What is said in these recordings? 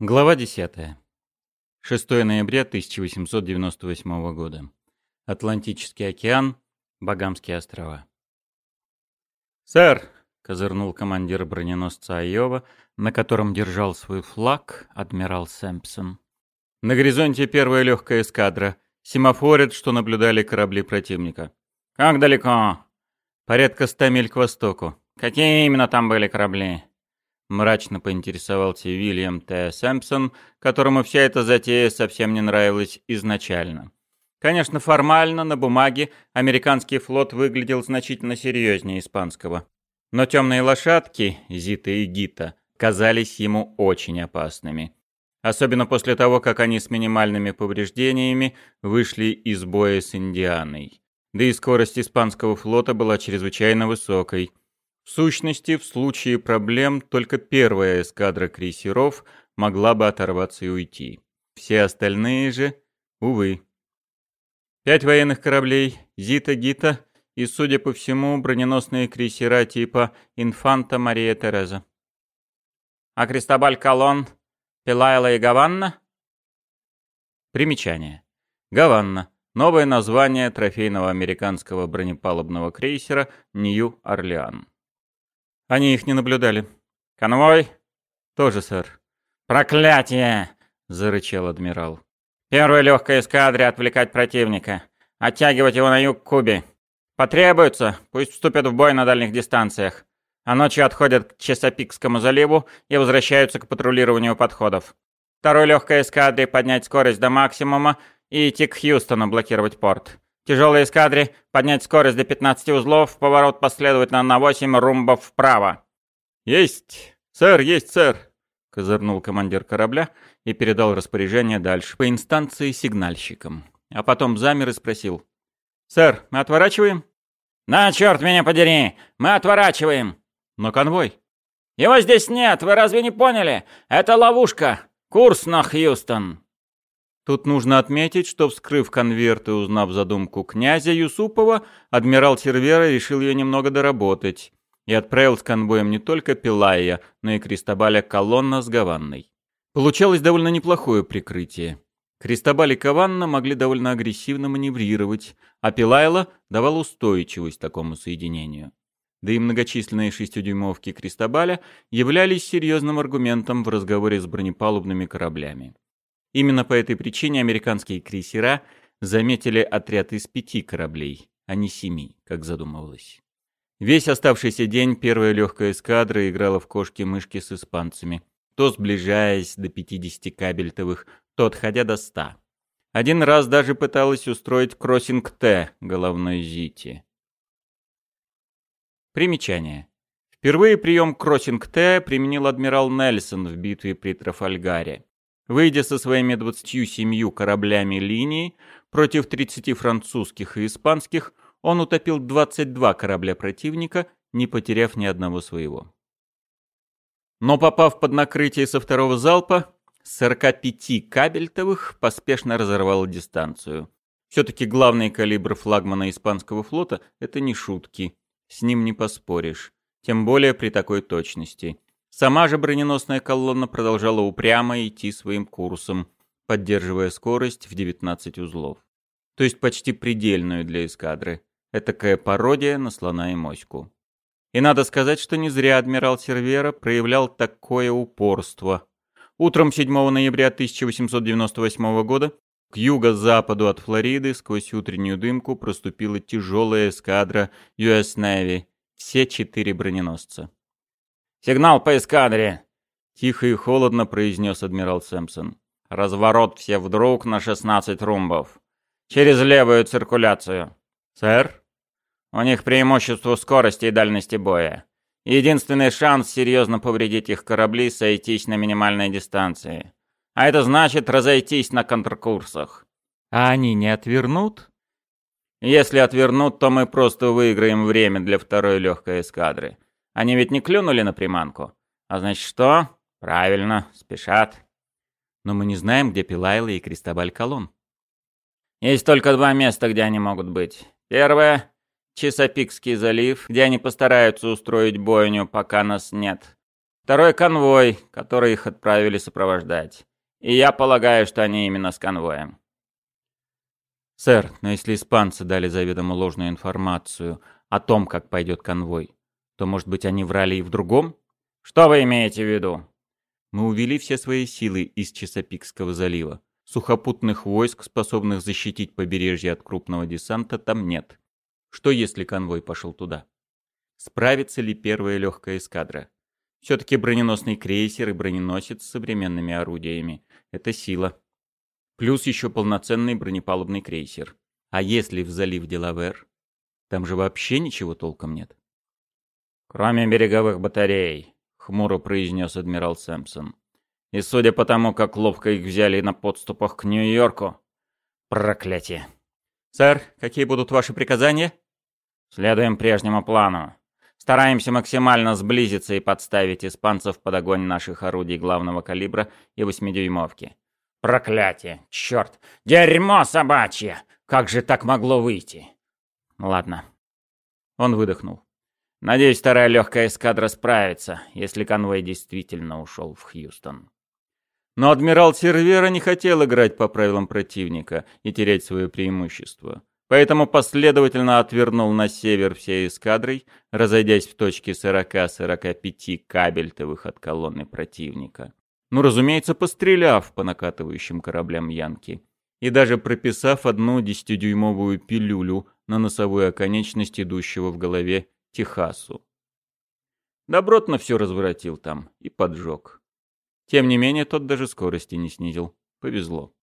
Глава 10. 6 ноября 1898 года. Атлантический океан, Багамские острова. «Сэр!» — козырнул командир броненосца Айова, на котором держал свой флаг адмирал Сэмпсон. «На горизонте первая легкая эскадра. Семафорят, что наблюдали корабли противника». «Как далеко?» «Порядка ста миль к востоку». «Какие именно там были корабли?» Мрачно поинтересовался Вильям Т. Сэмпсон, которому вся эта затея совсем не нравилась изначально. Конечно, формально, на бумаге, американский флот выглядел значительно серьезнее испанского. Но темные лошадки, Зита и Гита, казались ему очень опасными. Особенно после того, как они с минимальными повреждениями вышли из боя с Индианой. Да и скорость испанского флота была чрезвычайно высокой – в сущности, в случае проблем только первая эскадра крейсеров могла бы оторваться и уйти. Все остальные же, увы. Пять военных кораблей, Зита-Гита и, судя по всему, броненосные крейсера типа «Инфанта Мария Тереза». А Кристобаль Колон, Пилайла и Гаванна? Примечание. Гаванна. Новое название трофейного американского бронепалубного крейсера «Нью-Орлеан». Они их не наблюдали. Конвой? Тоже, сэр. Проклятие! Зарычал адмирал. Первой легкой эскадре отвлекать противника. Оттягивать его на юг Кубе. Потребуется, пусть вступят в бой на дальних дистанциях. А ночью отходят к Чесапикскому заливу и возвращаются к патрулированию подходов. Второй легкой эскадре поднять скорость до максимума и идти к Хьюстону блокировать порт. Тяжелой эскадре поднять скорость до 15 узлов, поворот последовательно на 8 румбов вправо. «Есть! Сэр, есть, сэр!» — козырнул командир корабля и передал распоряжение дальше по инстанции сигнальщикам. А потом замер и спросил. «Сэр, мы отворачиваем?» «На, черт меня подери! Мы отворачиваем!» «Но конвой?» «Его здесь нет, вы разве не поняли? Это ловушка! Курс на Хьюстон!» Тут нужно отметить, что, вскрыв конверт и узнав задумку князя Юсупова, адмирал Сервера решил ее немного доработать и отправил с конвоем не только Пилая, но и Кристобаля Колонна с Гаванной. Получалось довольно неплохое прикрытие. Кристобаль и Каванна могли довольно агрессивно маневрировать, а Пилайла давал устойчивость такому соединению. Да и многочисленные шестидюймовки Кристобаля являлись серьезным аргументом в разговоре с бронепалубными кораблями. Именно по этой причине американские крейсера заметили отряд из пяти кораблей, а не семи, как задумывалось. Весь оставшийся день первая легкая эскадра играла в кошки-мышки с испанцами, то сближаясь до 50 кабельтовых, то отходя до 100. Один раз даже пыталась устроить кроссинг Т головной Зити. Примечание. Впервые прием кроссинг Т применил адмирал Нельсон в битве при Трафальгаре. Выйдя со своими 27 кораблями линии против 30 французских и испанских, он утопил 22 корабля противника, не потеряв ни одного своего. Но попав под накрытие со второго залпа, 45 кабельтовых поспешно разорвал дистанцию. Все-таки главный калибр флагмана испанского флота — это не шутки. С ним не поспоришь. Тем более при такой точности. Сама же броненосная колонна продолжала упрямо идти своим курсом, поддерживая скорость в 19 узлов. То есть почти предельную для эскадры. Этакая пародия на слона и моську. И надо сказать, что не зря адмирал Сервера проявлял такое упорство. Утром 7 ноября 1898 года к юго-западу от Флориды сквозь утреннюю дымку проступила тяжелая эскадра US Navy, все четыре броненосца. «Сигнал по эскадре!» — тихо и холодно произнес адмирал Сэмпсон. «Разворот все вдруг на 16 румбов. Через левую циркуляцию». «Сэр?» «У них преимущество скорости и дальности боя. Единственный шанс серьезно повредить их корабли — сойтись на минимальной дистанции. А это значит разойтись на контркурсах». «А они не отвернут?» «Если отвернут, то мы просто выиграем время для второй легкой эскадры». Они ведь не клюнули на приманку. А значит что? Правильно, спешат. Но мы не знаем, где Пилайла и Кристобаль Колон. Есть только два места, где они могут быть. Первое — Чесапикский залив, где они постараются устроить бойню, пока нас нет. Второй конвой, который их отправили сопровождать. И я полагаю, что они именно с конвоем. Сэр, но если испанцы дали заведомо ложную информацию о том, как пойдет конвой, то, может быть, они врали и в другом? Что вы имеете в виду? Мы увели все свои силы из Чесопикского залива. Сухопутных войск, способных защитить побережье от крупного десанта, там нет. Что если конвой пошел туда? Справится ли первая легкая эскадра? Все-таки броненосный крейсер и броненосец с современными орудиями — это сила. Плюс еще полноценный бронепалубный крейсер. А если в залив Делавер? Там же вообще ничего толком нет. «Кроме береговых батарей», — хмуро произнес адмирал Сэмпсон. «И судя по тому, как ловко их взяли на подступах к Нью-Йорку... Проклятие!» «Сэр, какие будут ваши приказания?» «Следуем прежнему плану. Стараемся максимально сблизиться и подставить испанцев под огонь наших орудий главного калибра и восьмидюймовки. Проклятие! Черт! Дерьмо собачье! Как же так могло выйти? Ладно. Он выдохнул. Надеюсь, вторая легкая эскадра справится, если конвой действительно ушел в Хьюстон. Но адмирал Сервера не хотел играть по правилам противника и терять свое преимущество поэтому последовательно отвернул на север всей эскадрой, разойдясь в точке 40-45 кабельтовых от колонны противника. Ну, разумеется, постреляв по накатывающим кораблям Янки. И даже прописав одну десятидюймовую пилюлю на носовую оконечность идущего в голове Техасу. Добротно все разворотил там и поджег. Тем не менее, тот даже скорости не снизил. Повезло.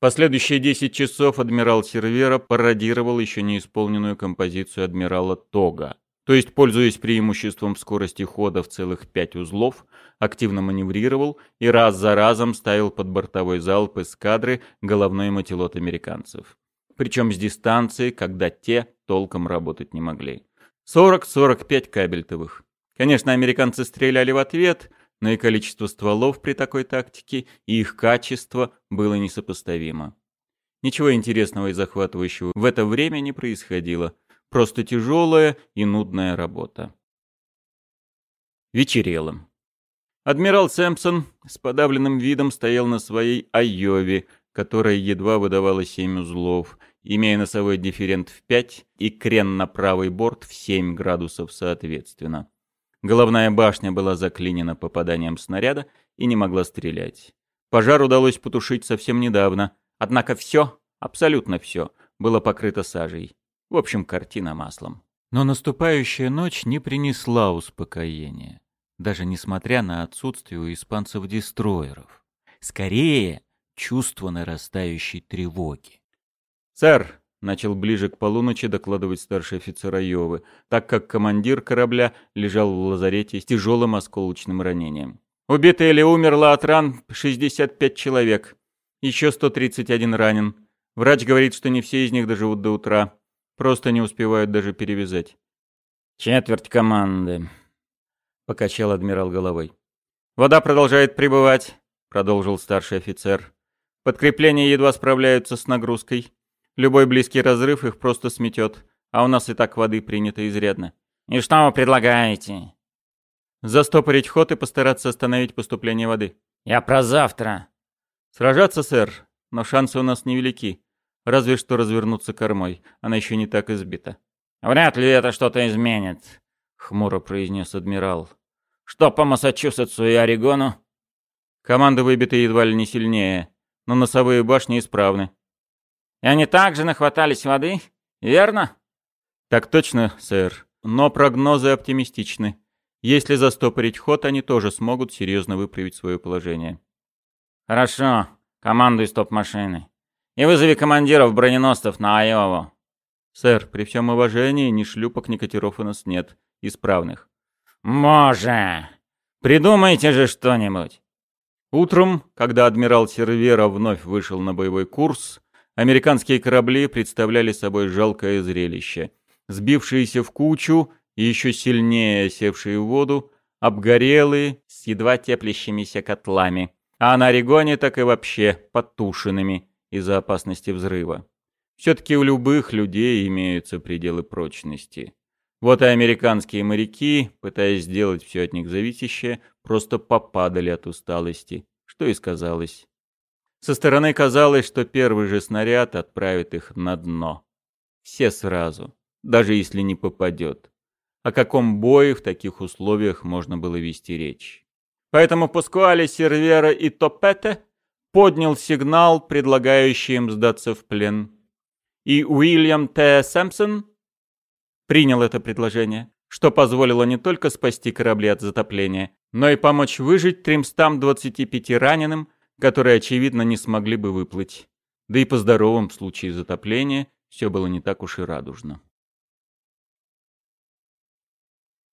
Последующие 10 часов адмирал Сервера пародировал еще неисполненную композицию адмирала Тога. То есть, пользуясь преимуществом скорости хода в целых 5 узлов, активно маневрировал и раз за разом ставил под бортовой залп эскадры головной мотилот американцев. Причем с дистанции, когда те толком работать не могли. 40-45 кабельтовых. Конечно, американцы стреляли в ответ, но и количество стволов при такой тактике и их качество было несопоставимо. Ничего интересного и захватывающего в это время не происходило. Просто тяжелая и нудная работа. Вечерело. Адмирал Сэмпсон с подавленным видом стоял на своей Айове, которая едва выдавала семь узлов, имея носовой дифферент в 5 и крен на правый борт в 7 градусов соответственно. Головная башня была заклинена попаданием снаряда и не могла стрелять. Пожар удалось потушить совсем недавно, однако все, абсолютно все, было покрыто сажей. В общем, картина маслом. Но наступающая ночь не принесла успокоения, даже несмотря на отсутствие у испанцев дестроеров. Скорее, чувство нарастающей тревоги. «Сэр, начал ближе к полуночи докладывать старший офицер Айовы, так как командир корабля лежал в лазарете с тяжелым осколочным ранением. Убито или умерло от ран 65 человек. Еще 131 ранен. Врач говорит, что не все из них доживут до утра. Просто не успевают даже перевязать. «Четверть команды», — покачал адмирал головой. «Вода продолжает прибывать», — продолжил старший офицер. «Подкрепления едва справляются с нагрузкой. Любой близкий разрыв их просто сметет, а у нас и так воды принято изрядно. И что вы предлагаете? Застопорить ход и постараться остановить поступление воды. Я про завтра. Сражаться, сэр, но шансы у нас невелики. Разве что развернуться кормой, она еще не так избита. Вряд ли это что-то изменит, хмуро произнес адмирал. Что по Массачусетсу и Орегону? Команды выбиты едва ли не сильнее, но носовые башни исправны. И они также нахватались воды, верно? Так точно, сэр. Но прогнозы оптимистичны. Если застопорить ход, они тоже смогут серьезно выправить свое положение. Хорошо. Командуй стоп-машины. И вызови командиров броненосцев на Айову. Сэр, при всем уважении, ни шлюпок, ни катеров у нас нет. Исправных. Може. Придумайте же что-нибудь. Утром, когда адмирал Сервера вновь вышел на боевой курс, Американские корабли представляли собой жалкое зрелище. Сбившиеся в кучу и еще сильнее осевшие в воду, обгорелые, с едва теплящимися котлами, а на Орегоне так и вообще потушенными из-за опасности взрыва. Все-таки у любых людей имеются пределы прочности. Вот и американские моряки, пытаясь сделать все от них зависящее, просто попадали от усталости, что и сказалось. Со стороны казалось, что первый же снаряд отправит их на дно. Все сразу, даже если не попадет. О каком бое в таких условиях можно было вести речь? Поэтому Паскуале, Сервера и Топете поднял сигнал, предлагающий им сдаться в плен. И Уильям Т. Сэмпсон принял это предложение, что позволило не только спасти корабли от затопления, но и помочь выжить 325 раненым, которые, очевидно, не смогли бы выплыть. Да и по здоровым в затопления все было не так уж и радужно.